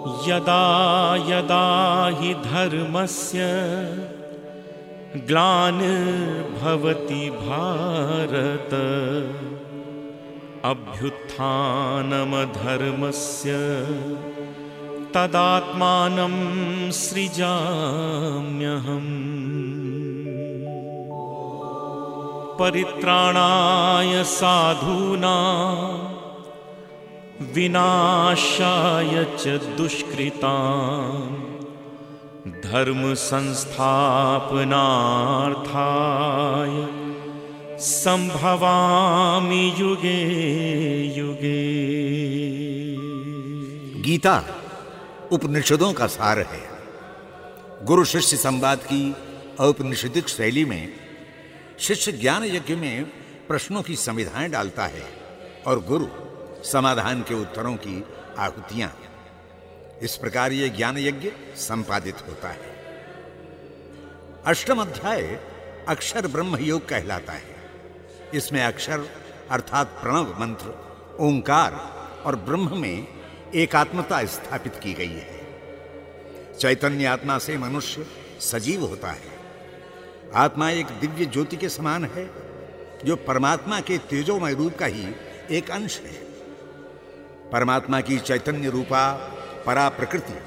यदा यदा हि धर्मस्य ग्लानिर्भवति भारत अभ्युत्थानमधर्मस्य तदात्मानं सृजाम्यहम्। परित्राणाय साधूना विनाशाय च दुष्कृता धर्म संस्थापनार्थाय संभवामि युगे युगे। गीता, उपनिषदों का सार है। गुरु शिष्य संवाद की औपनिषदिक शैली में शिष्य ज्ञान यज्ञ में प्रश्नों की संविधाएँ डालता है और गुरु समाधान के उत्तरों की आहुतियाँ। इस प्रकार यह ज्ञान यज्ञ संपादित होता है। अष्टम अध्याय अक्षर ब्रह्म योग कहलाता है। इसमें अक्षर अर्थात प्रणव मंत्र, ओंकार और ब्रह्म में एकात्मता स्थापित की गई है। चैतन्य आत्मा से मनुष्य सजीव होता है। आत्मा एक दिव्य ज्योति के समान है, जो परमात्मा के तेजोमय रूप का ही एक अंश है। परमात्मा की चैतन्य रूपा, परा प्रकृति,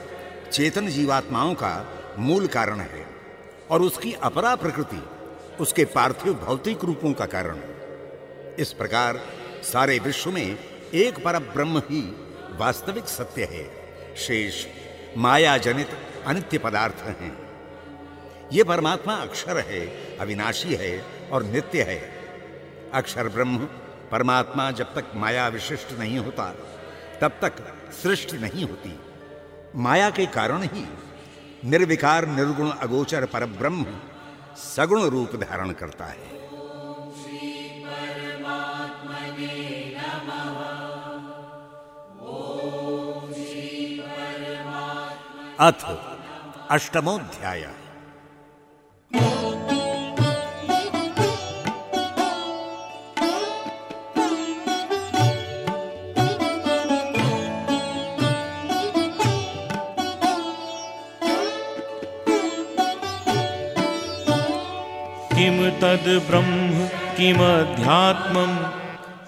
चेतन जीवात्माओं का मूल कारण है और उसकी अपरा प्रकृति उसके पार्थिव भौतिक रूपों का कारण है। इस प्रकार सारे विश्व में एक पर ब्रह्म ही वास्तविक सत्य है। शेष माया जनित अनित्य पदार्थ हैं। ये परमात्मा अक्षर है, अविनाशी है और नित्य है। अक्षर ब्रह्म परमात्मा जब तक माया विशिष्ट नहीं होता तब तक सृष्टि नहीं होती। माया के कारण ही निर्विकार, निर्गुण, अगोचर पर ब्रह्म सगुण रूप धारण करता है। अथ अष्टमोध्याय।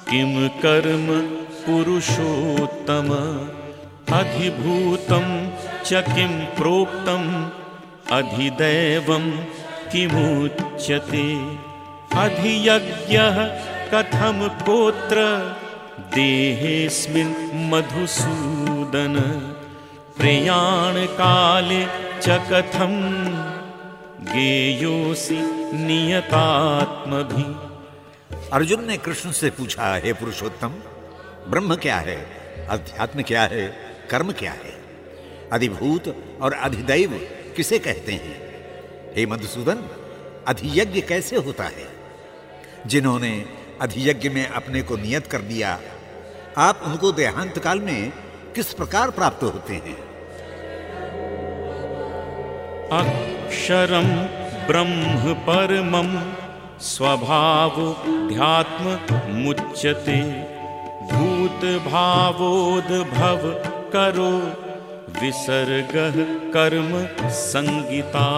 किम कर्म पुरुषोत्तम? अधिभूतं च किं प्रोक्तम् अधिदैवं किमुच्यते? अधियज्ञः कथं कोत्र? देहेऽस्मिन् मधुसूदन। प्रयाणकाले च कथम् गेयोसी नियतात्म भी अर्जुन ने कृष्ण से पूछा, हे पुरुषोत्तम, ब्रह्म क्या है? अध्यात्म क्या है? कर्म क्या है? अधिभूत और अधिदैव किसे कहते हैं? हे मधुसूदन, अधियज्ञ कैसे होता है? जिन्होंने अधियज्ञ में अपने को नियत कर दिया, आप उनको देहांत काल में किस प्रकार प्राप्त होते हैं? अक्षरं ब्रह्म परमं स्वभावोऽध्यात्म मुच्यते। भूतभावोद्भव करो। विसर्ग कर्म संगिता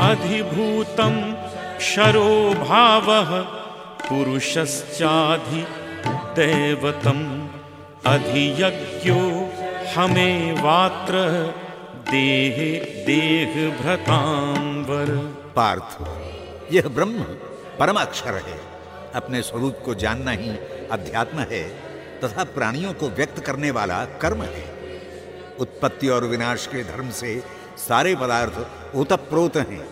अधिभूतं क्षरो भावः पुरुषश्चाधिदैवतम् अधियज्ञो हमेवात्र देह देह भ्रतांवर पार्थ। यह ब्रह्म परमाक्षर है। अपने स्वरूप को जानना ही अध्यात्म है, तथा प्राणियों को व्यक्त करने वाला कर्म है। उत्पत्ति और विनाश के धर्म से सारे पदार्थ ओतप्रोत हैं।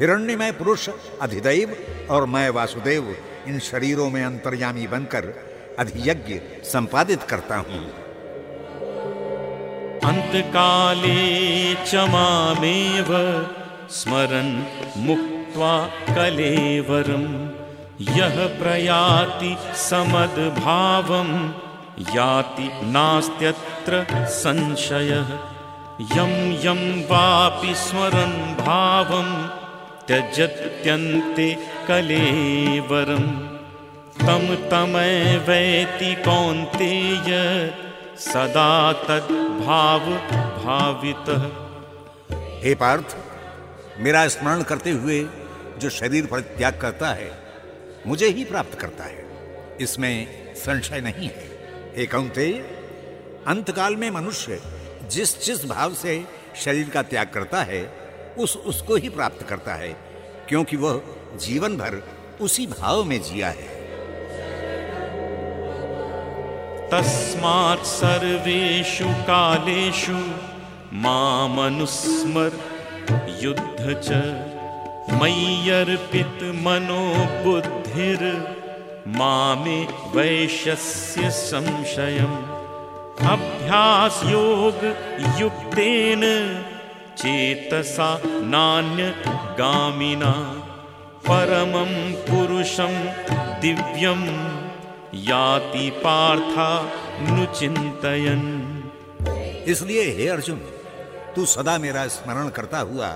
हिरण्यमय पुरुष, अधिदैव और मैं वासुदेव इन शरीरों में अंतर्यामी बनकर अधियज्ञ संपादित करता हूँ। अंतकाले च मामेव स्मरन् मुक्त्वा कलेवरम् यः प्रयाति समद्भावं, याति नास्त्यत्र संशयः। यं यं वापि स्मरन् भावं, त्यजत्यन्ते कलेवरम् तम तमय वैति कौन्तेय, सदा तद्भाव भावित। हे पार्थ, मेरा स्मरण करते हुए जो शरीर पर त्याग करता है, मुझे ही प्राप्त करता है। इसमें संशय नहीं है। हे कौंते अंतकाल में मनुष्य जिस जिस भाव से शरीर का त्याग करता है, उस उसको ही प्राप्त करता है, क्योंकि वह जीवन भर उसी भाव में जिया है। तस्मात् सर्वेषु कालेषु मामनुस्मर युद्ध च मय्यर्पित मनो बुद्धिर मामे वैश्यस्य संशयम्। अभ्यास योग युक्तेन चेतसा नान्य गामिना परमं पुरुषं दिव्यं याति पार्था नुचिंतयन इसलिए हे अर्जुन, तू सदा मेरा स्मरण करता हुआ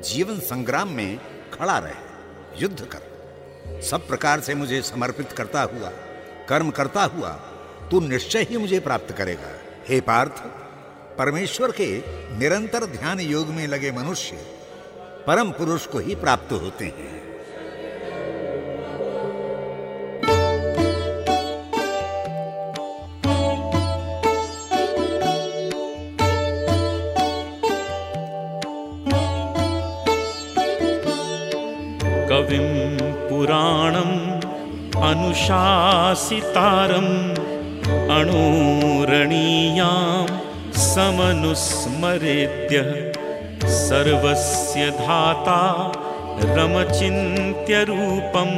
जीवन संग्राम में खड़ा रहे, युद्ध कर। सब प्रकार से मुझे समर्पित करता हुआ, कर्म करता हुआ, तू निश्चय ही मुझे प्राप्त करेगा। हे पार्थ, परमेश्वर के निरंतर ध्यान योग में लगे मनुष्य परम पुरुष को ही प्राप्त होते हैं। अनुशासितारम् अणोरणीयां समनुस्मरेद्य सर्वस्य धाता रमचिन्त्यरूपम्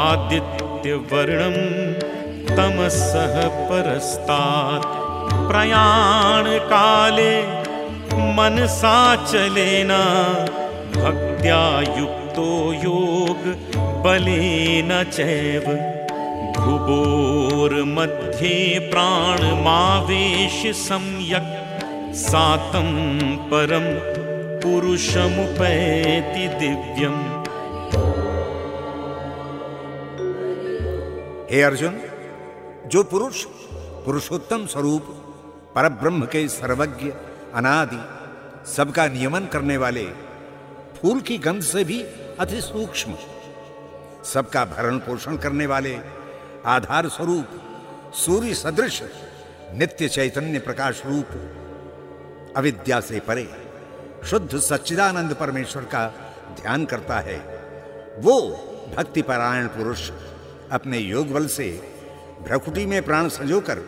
आदित्यवर्णं तमसः परस्तात् प्रयाणकाले मनसा चलेन भक्त्या युक्तो योग बलेन चैव भुवोर्मध्ये प्राणमावेश सम्यक्। सातं परं पुरुषमुपैति दिव्यम्। हे अर्जुन, जो पुरुष पुरुषोत्तम स्वरूप, परब्रह्म के सर्वज्ञ, अनादि, सबका नियमन करने वाले फूल की गंध से भी अति सूक्ष्म, सबका भरण पोषण करने वाले आधार स्वरूप सूर्य सदृश नित्य चैतन्य प्रकाश रूप अविद्या से परे, शुद्ध सच्चिदानंद परमेश्वर का ध्यान करता है। वो भक्ति परायण पुरुष अपने योग बल से भ्रकुटी में प्राण संजोकर,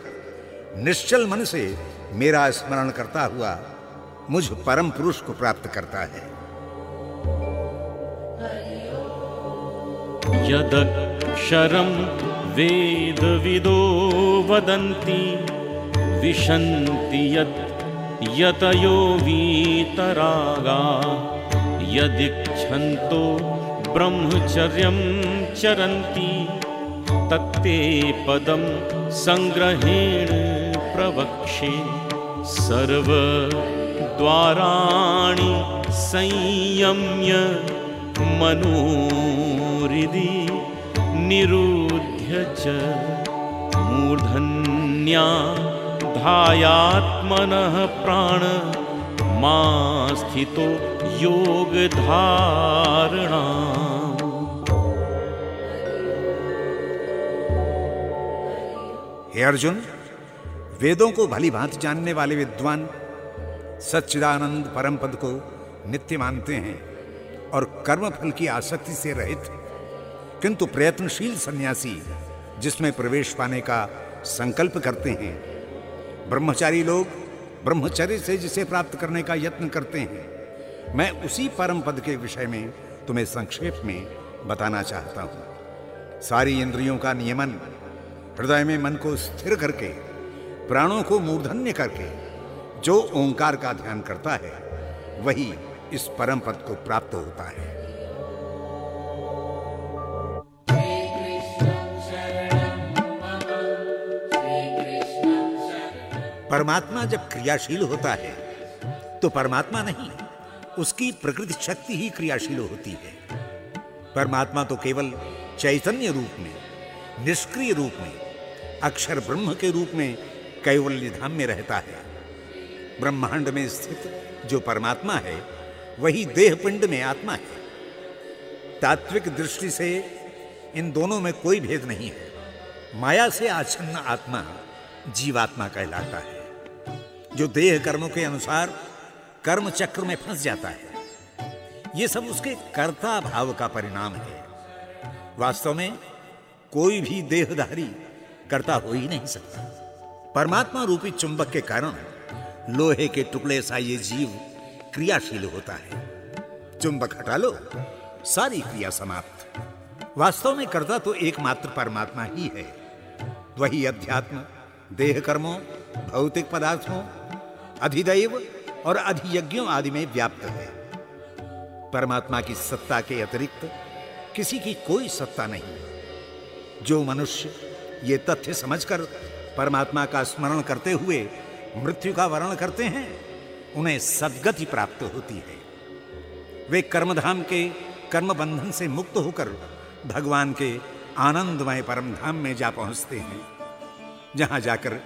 निश्चल मन से मेरा स्मरण करता हुआ मुझ परम पुरुष को प्राप्त करता है। यदक्षरं वेदविदो वदन्ति विशन्ति यत् यतयो वीतरागा यदिच्छन्तो ब्रह्मचर्यं चरन्ति तत्ते पदं सङ्ग्रहेण प्रवक्षे सर्वद्वाराणि संयम्य मनोहृदि निरुध्य च मूर्धन्या धायात्मनः प्राण मा स्थितो योगधारणा। हे अर्जुन, वेदों को भली भांति जानने वाले विद्वान सच्चिदानंद परम पद को नित्य मानते हैं और कर्म फल की आसक्ति से रहित, किंतु प्रयत्नशील सन्यासी जिसमें प्रवेश पाने का संकल्प करते हैं। ब्रह्मचारी लोग ब्रह्मचर्य से जिसे प्राप्त करने का यत्न करते हैं। मैं उसी परम पद के विषय में तुम्हें संक्षेप में बताना चाहता हूँ। सारी इंद्रियों का नियमन, हृदय में मन को स्थिर करके, प्राणों को मूर्धन्य करके, जो ओंकार का ध्यान करता है, वही इस परम पद को प्राप्त होता है। परमात्मा जब क्रियाशील होता है तो परमात्मा नहीं, उसकी प्रकृति शक्ति ही क्रियाशील होती है। परमात्मा तो केवल चैतन्य रूप में, निष्क्रिय रूप में, अक्षर ब्रह्म के रूप में कैवल्य धाम में रहता है। ब्रह्मांड में स्थित जो परमात्मा है, वही देह पिंड में आत्मा है। तात्विक दृष्टि से इन दोनों में कोई भेद नहीं है। माया से आच्छन्न आत्मा जीवात्मा कहलाता है। जो देह कर्मों के अनुसार कर्म चक्र में फंस जाता है। ये सब उसके कर्ता भाव का परिणाम है। वास्तव में कोई भी देहधारी कर्ता हो ही नहीं सकता। परमात्मा रूपी चुंबक के कारण लोहे के टुकड़े सा ये जीव क्रियाशील होता है। चुंबक हटा लो, सारी क्रिया समाप्त। वास्तव में कर्ता तो एकमात्र परमात्मा ही है। वही अध्यात्म, देह कर्मों, भौतिक पदार्थों अधिदैव और अधियज्ञों आदि में व्याप्त है। परमात्मा की सत्ता के अतिरिक्त किसी की कोई सत्ता नहीं। जो मनुष्य ये तथ्य समझकर परमात्मा का स्मरण करते हुए मृत्यु का वर्ण करते हैं, उन्हें सदगति प्राप्त होती है। वे कर्मधाम के कर्म बंधन से मुक्त होकर भगवान के आनंदमय परमधाम में जा पहुँचते हैं, जहाँ जाकर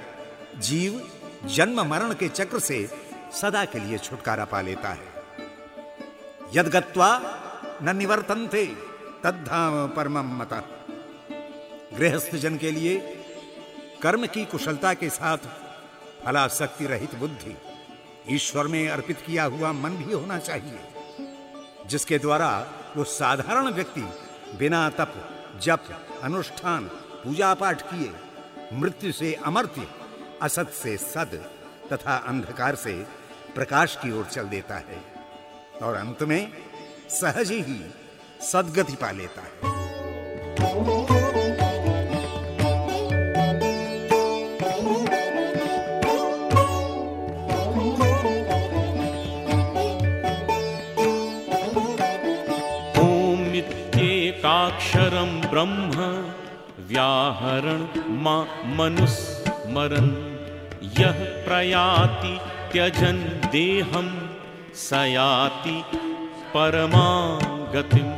जीव जन्म मरण के चक्र से सदा के लिए छुटकारा पा लेता है। यदगत्वा न निवर्तनते, तद्धाम परम मत। गृहस्थ जन के लिए कर्म की कुशलता के साथ फलाशक्ति रहित बुद्धि ईश्वर में अर्पित किया हुआ मन भी होना चाहिए, जिसके द्वारा वो साधारण व्यक्ति बिना तप, जप, अनुष्ठान, पूजा पाठ किए, मृत्यु से अमर्त्य असत से सद तथा अंधकार से प्रकाश की ओर चल देता है और अंत में सहज ही सदगति पा लेता है। ब्रह्म, व्याहरण मा मनुस्मरन् यः प्रयाति त्यजन् देहं स याति परमां गतिम्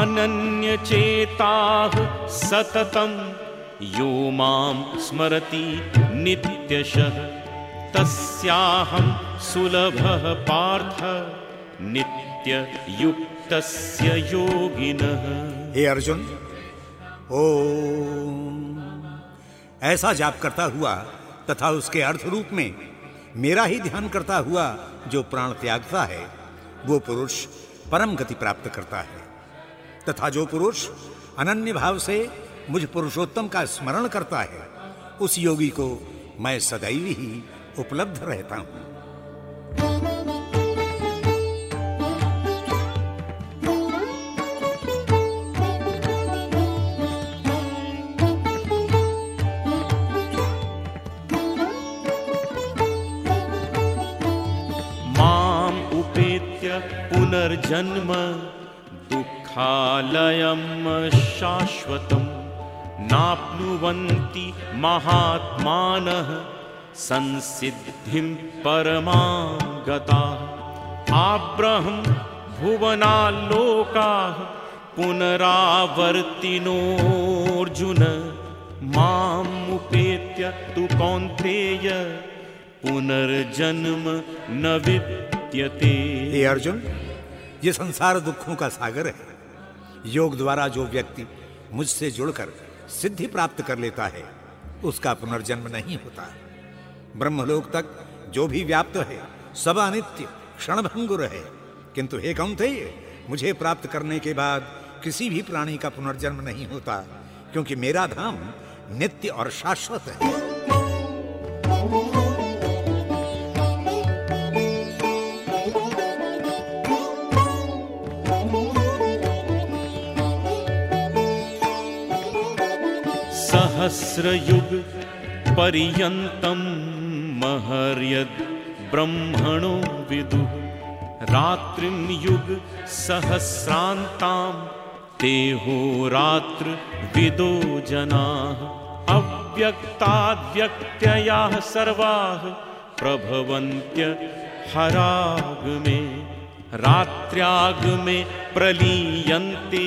अनन्यचेताः सततं यो माँ स्मरति नित्यशः। तस्याहं सुलभः पार्थ। नित्ययुक्तस्य योगिनः। हे अर्जुन, ओम। ऐसा जाप करता हुआ तथा उसके अर्थ रूप में मेरा ही ध्यान करता हुआ जो प्राण त्यागता है, वो पुरुष परम गति प्राप्त करता है। तथा जो पुरुष अनन्य भाव से मुझ पुरुषोत्तम का स्मरण करता है, उस योगी को मैं सदैव ही उपलब्ध रहता हूँ। पुनर्जन्म दुःखालयं शाश्वतं नाप्नुवन्ति महात्मानः संसिद्धिं परमां गताः आब्रहं भुवनाल्लोकाः पुनरावर्तिनोऽर्जुन। माम् उपेत्य तु कौन्तेय पुनर्जन्म न विद्यते अर्जुन ये संसार दुखों का सागर है। योग द्वारा जो व्यक्ति मुझसे जुड़कर सिद्धि प्राप्त कर लेता है, उसका पुनर्जन्म नहीं होता। ब्रह्मलोक तक जो भी व्याप्त है, सब अनित्य क्षणभंगुर है किंतु हे कौन थे मुझे प्राप्त करने के बाद किसी भी प्राणी का पुनर्जन्म नहीं होता, क्योंकि मेरा धाम नित्य और शाश्वत है। सहस्रयुग पर्यन्तं महर्यद् ब्रह्मणो विदुः। रात्रिं युग सहस्रान्तां देहोरात्र विदो जनाः। अव्यक्ताद्व्यक्त्ययाः सर्वाः प्रभवन्त्य हरागमे, रात्र्यागमे प्रलीयन्ते।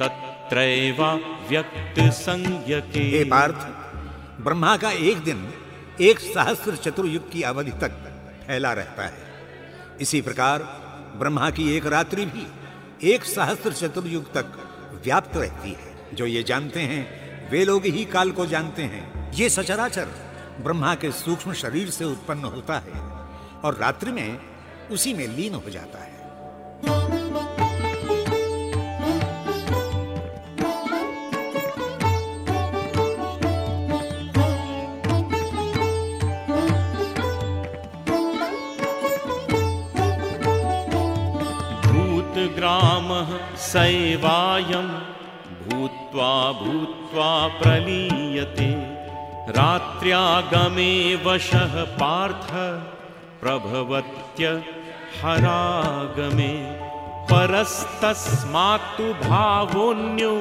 तत् तत्रैवा व्यक्त हे पार्थ, ब्रह्मा का एक दिन, एक सहस्त्र चतुर्युग की अवधि तक फैला रहता है। इसी प्रकार, ब्रह्मा की एक रात्रि भी एक सहस्त्र चतुर्युग तक व्याप्त रहती है। जो ये जानते हैं, वे लोग ही काल को जानते हैं। ये सचराचर ब्रह्मा के सूक्ष्म शरीर से उत्पन्न होता है और रात्रि में उसी में लीन हो जाता है। सैवायं भूत्वा भूत्वा प्रलीयते। रात्र्यागमे वशः पार्थ, प्रभवत्य हरागमे। परस्तस्मात्तु भावोऽन्यो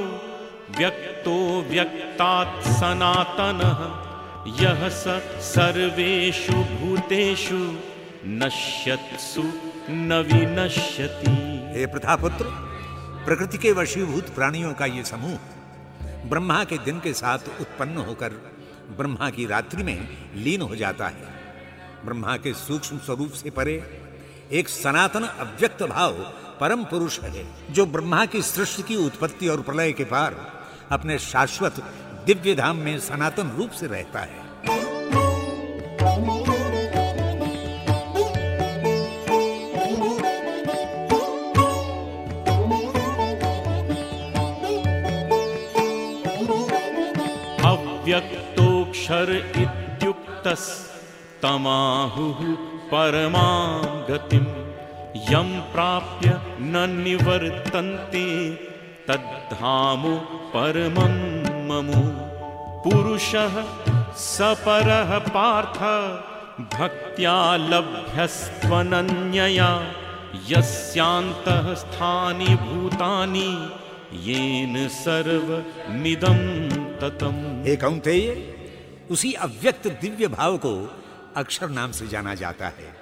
व्यक्तो व्यक्तात् सनातनः। यः स सर्वेषु भूतेषु नश्यत्सु न विनश्यति। हे प्रथापुत्र प्रकृति के वशीभूत प्राणियों का ये समूह ब्रह्मा के दिन के साथ उत्पन्न होकर ब्रह्मा की रात्रि में लीन हो जाता है। ब्रह्मा के सूक्ष्म स्वरूप से परे एक सनातन अव्यक्त भाव परम पुरुष है, जो ब्रह्मा की सृष्टि की उत्पत्ति और प्रलय के पार अपने शाश्वत दिव्य धाम में सनातन रूप से रहता है। अव्यक्तोऽक्षर इत्युक्तस्तमाहुः परमां गतिं यं प्राप्य न निवर्तन्ते, तद्धामो परमं ममो। पुरुषः सपरः पार्थ, भक्त्या लभ्यस्त्वनन्यया। यस्यान्तः स्थानि भूतानि, येन सर्वमिदं ततम्। हे कौंतेय उसी अव्यक्त दिव्य भाव को अक्षर नाम से जाना जाता है।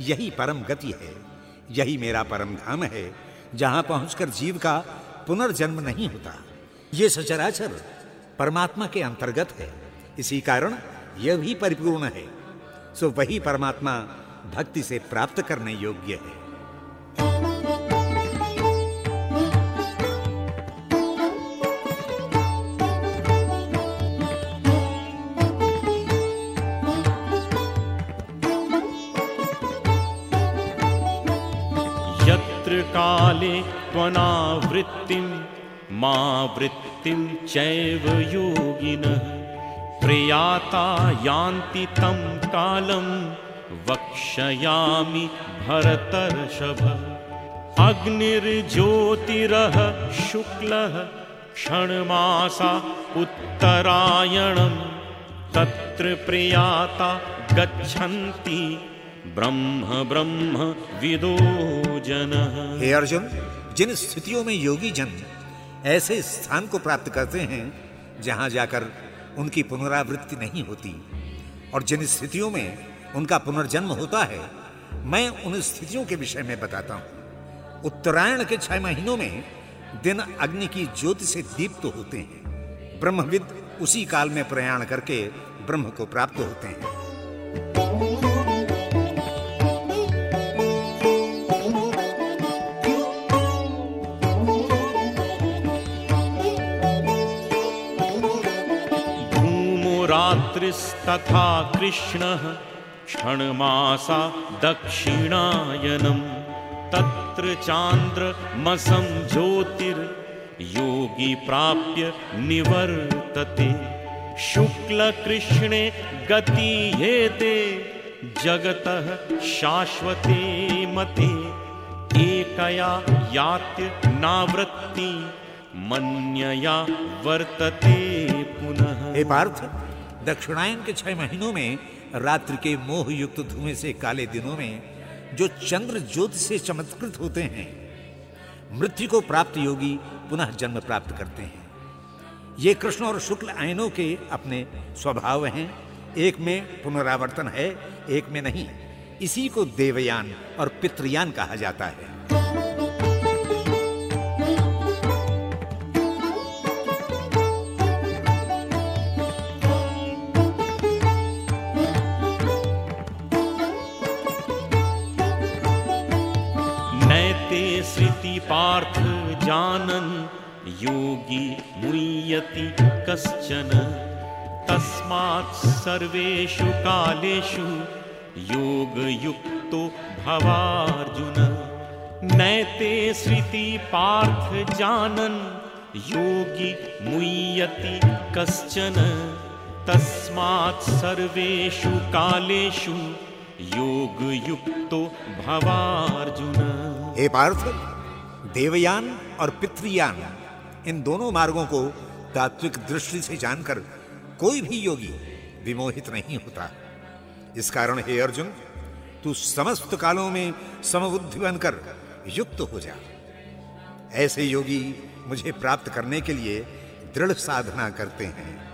यही परम गति है, यही मेरा परम धाम है, जहाँ पहुंचकर जीव का पुनर्जन्म नहीं होता। ये सचराचर परमात्मा के अंतर्गत है। इसी कारण यह भी परिपूर्ण है। सो वही परमात्मा भक्ति से प्राप्त करने योग्य है। मा वृत्तिं चैव योगिनः प्रयाता यान्ति तं कालं वक्ष्यामि भरतर्षभ। अग्निर्ज्योतिरः शुक्लः क्षणमासा उत्तरायणं। तत्र प्रयाता गच्छन्ति ब्रह्म ब्रह्म विदो जनः। हे अर्जुन, जिन स्थितियों में योगी जन ऐसे स्थान को प्राप्त करते हैं, जहाँ जाकर उनकी पुनरावृत्ति नहीं होती। और जिन स्थितियों में उनका पुनर्जन्म होता है, मैं उन स्थितियों के विषय में बताता हूँ। उत्तरायण के छह महीनों में दिन अग्नि की ज्योति से दीप्त तो होते हैं। ब्रह्मविद उसी काल में प्रयाण करके ब्रह्म को प्राप्त होते हैं। रात्रिस्तथा कृष्णः क्षणमासा दक्षिणायनं तत्र चान्द्रमसं ज्योतिर्योगी प्राप्य निवर्तते। शुक्लकृष्णे गतीयेते, जगतः शाश्वते मते। एकया यात्य नावृत्ति, मन्यया वर्तते पुनः। पार्थ दक्षिणायन के छह महीनों में, रात्रि के मोह युक्त धुएँ से काले दिनों में, जो चंद्र ज्योति से चमत्कृत होते हैं, मृत्यु को प्राप्त योगी पुनः जन्म प्राप्त करते हैं। ये कृष्ण और शुक्ल आयनों के अपने स्वभाव हैं। एक में पुनरावर्तन है, एक में नहीं। इसी को देवयान और पितृयान कहा जाता है। योगी मुह्यति कश्चन। तस्मात् सर्वेषु कालेषु योगयुक्तो भवार्जुन। नैते श्रुति पार्थ जानन्, योगी मुह्यति कश्चन। तस्मात् सर्वेषु कालेषु योगयुक्तो भवार्जुन। हे पार्थ, देवयान और पितृयान इन दोनों मार्गों को तात्विक दृष्टि से जानकर कोई भी योगी विमोहित नहीं होता। इस कारण हे अर्जुन, तू समस्त कालों में समबुद्धि बनकर युक्त हो जा। ऐसे योगी मुझे प्राप्त करने के लिए दृढ़ साधना करते हैं।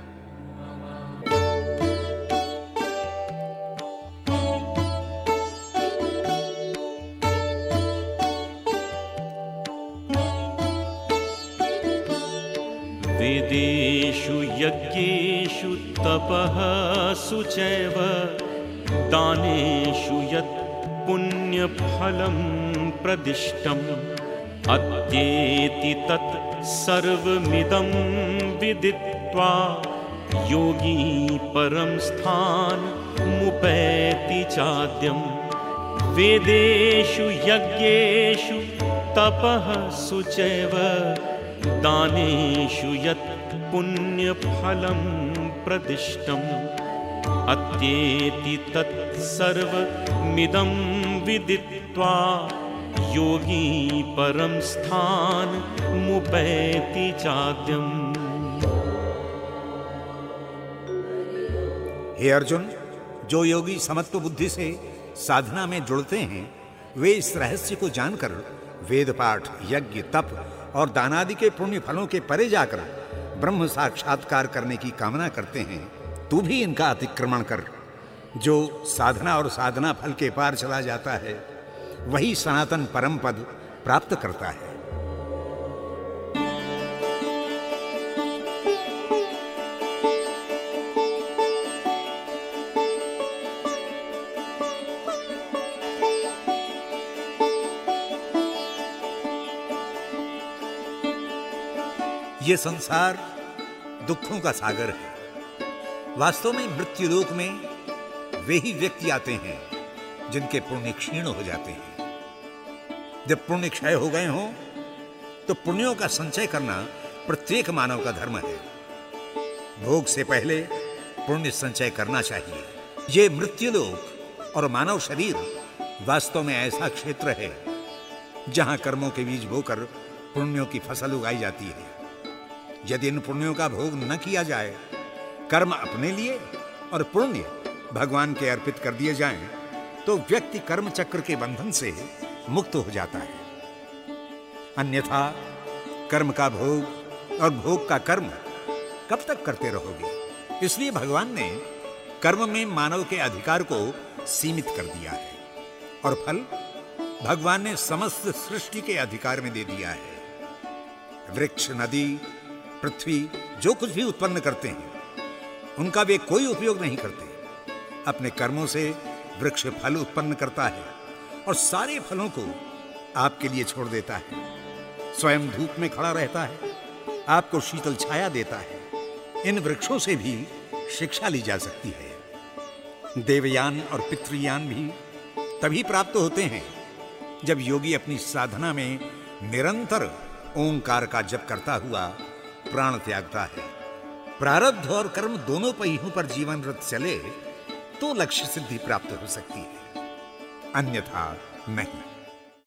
तपः सुचैव दानेषु यत् पुण्यफलं प्रदिष्टम् अत्येति तत् सर्वमिदं विदित्वा योगी परं स्थानमुपैति चाद्यम्। वेदेषु यज्ञेषु तपः सुचैव दानेषु यत् पुण्यफलं प्रदिष्टम् अत्येति तत् सर्वमिदं विदित्वा योगी परं स्थानमुपैति चाद्यम्। हे अर्जुन, जो योगी समत्व बुद्धि से साधना में जुड़ते हैं, वे इस रहस्य को जानकर वेद पाठ यज्ञ, तप और दानादि के पुण्य फलों के परे जाकर ब्रह्म साक्षात्कार करने की कामना करते हैं, तू भी इनका अतिक्रमण कर, जो साधना और साधना फल के पार चला जाता है, वही सनातन परम पद प्राप्त करता है। ये संसार दुखों का सागर है। वास्तव में मृत्यु लोक में वे ही व्यक्ति आते हैं जिनके पुण्य क्षीण हो जाते हैं। जब पुण्य क्षय हो गए हों तो पुण्यों का संचय करना प्रत्येक मानव का धर्म है। भोग से पहले पुण्य संचय करना चाहिए। ये मृत्यु लोक और मानव शरीर वास्तव में ऐसा क्षेत्र है जहाँ कर्मों के बीज बोकर पुण्यों की फ़सल उगाई जाती है। यदि इन पुण्यों का भोग न किया जाए कर्म अपने लिए और पुण्य भगवान के अर्पित कर दिए जाएँ, तो व्यक्ति कर्म चक्र के बंधन से मुक्त हो जाता है। अन्यथा कर्म का भोग और भोग का कर्म कब तक करते रहोगे? इसलिए भगवान ने कर्म में मानव के अधिकार को सीमित कर दिया है और फल भगवान ने समस्त सृष्टि के अधिकार में दे दिया है। वृक्ष नदी पृथ्वी जो कुछ भी उत्पन्न करते हैं, उनका वे कोई उपयोग नहीं करते। अपने कर्मों से वृक्ष फल उत्पन्न करता है और सारे फलों को आपके लिए छोड़ देता है। स्वयं धूप में खड़ा रहता है, आपको शीतल छाया देता है। इन वृक्षों से भी शिक्षा ली जा सकती है। देवयान और पितृयान भी तभी प्राप्त होते हैं जब योगी अपनी साधना में निरंतर ओंकार का जप करता हुआ प्राण त्यागता है। प्रारब्ध और कर्म दोनों पहियों पर जीवन रथ चले तो लक्ष्य सिद्धि प्राप्त हो सकती है। अन्यथा नहीं।